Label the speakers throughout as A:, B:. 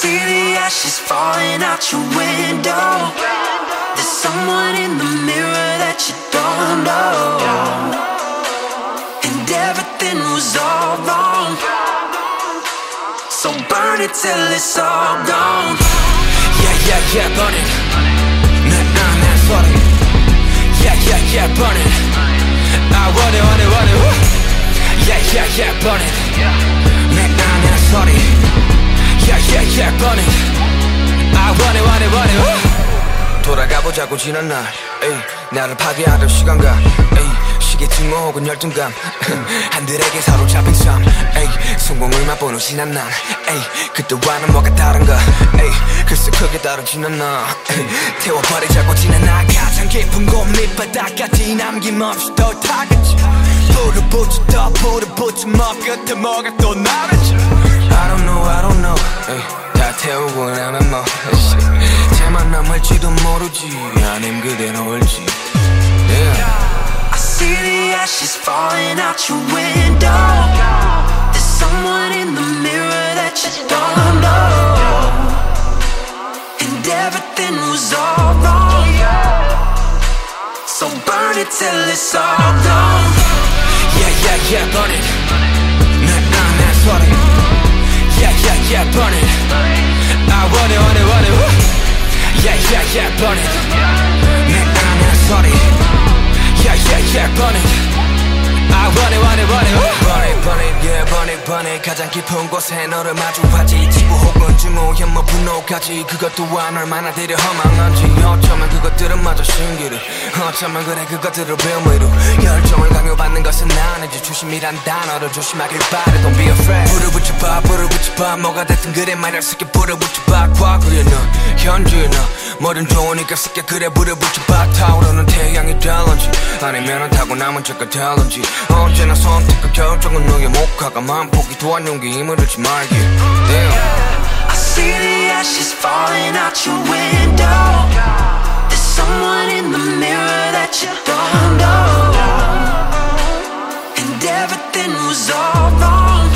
A: see the ashes falling out your window. There's someone in the mirror that you don't know. And everything was all wrong. So burn it till it's all gone.
B: Yeah, yeah, yeah, burn it. Nah, nah, nah, sorry. Yeah, yeah, yeah, burn it. Ah, I want it, want it, want it. Woo. Yeah, yeah, yeah, burn it. Nah, nah, nah, sorry. Yeah, yeah, yeah, it. I want it, want it, want it. Woo. 돌아가보자고 지난 날. 에이, 나를 파괴하던 시간과 에이, 시계 증오 혹은 열등감. 한들에게 사로잡힌 삶. 에이, 성공을 맛보는 지난 날. 에이, 그때와는 뭐가 다른가. 에이, 글쎄 크게 다르지는 않아 에이, 태워버리자고 지난 날. 가장 깊은 곳 밑바닥까지 남김없이 더 타겠지 부르부터 부르붙이 먹었대 뭐가 또 나를 I don't know I don't know. 에이, 다 태우고 나면 뭐 제만 남을지도 모르지. 아님 그대로 올지. Yeah.
A: I see the ashes falling out your window. There's someone in the mirror that you don't know. And everything was all wrong. So burn it till it's all gone.
B: Yeah, burn it. Nah, nah, nah, sorry. Yeah, yeah, yeah, burn it. I want it, want it, want it. Woo. Yeah, yeah, yeah, burn it. Nah, nah, nah, sorry. Yeah, yeah, yeah, burn it. I want it, want it, want it. Woo. Burn it, burn it, yeah, burn it, burn it. 가장 깊은 곳에 너를 마주하지. 지구 혹은 증오, 혐오, 분노까지. 그것 또한 얼마나 되려 허망한지. 그것들은 마저 신기루. 어쩌면 그래 그것들을 배움으로. 열정을 강요받는 것은 아니지. 조심이란 단어를 조심하길 바래. Don't be afraid. 불을 붙여봐, 불을 붙여봐. 뭐가 됐든 그래 말야 쉽게 불을 붙여봐. 과거에 너, 현재에 너. 뭐든 좋으니까 쉽게 그래 불을 붙여봐. 타오르는 태양이 될런지. 아니면은 타고 남은 채가 될런지. 언제나 선택과 결정은 너의 목화가 만폭이 도한 용기 힘을 잃지 말기. Damn.
A: I see the ashes falling out your window. Everything was all wrong.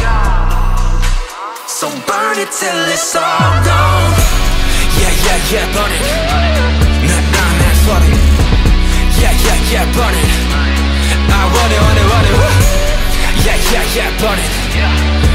A: So burn it till it's all gone.
B: Yeah, yeah, yeah, burn it. Nah, nah, nah, sorry. Yeah, yeah, yeah, burn it. I want it, want it, want it. Yeah, yeah, yeah, burn it.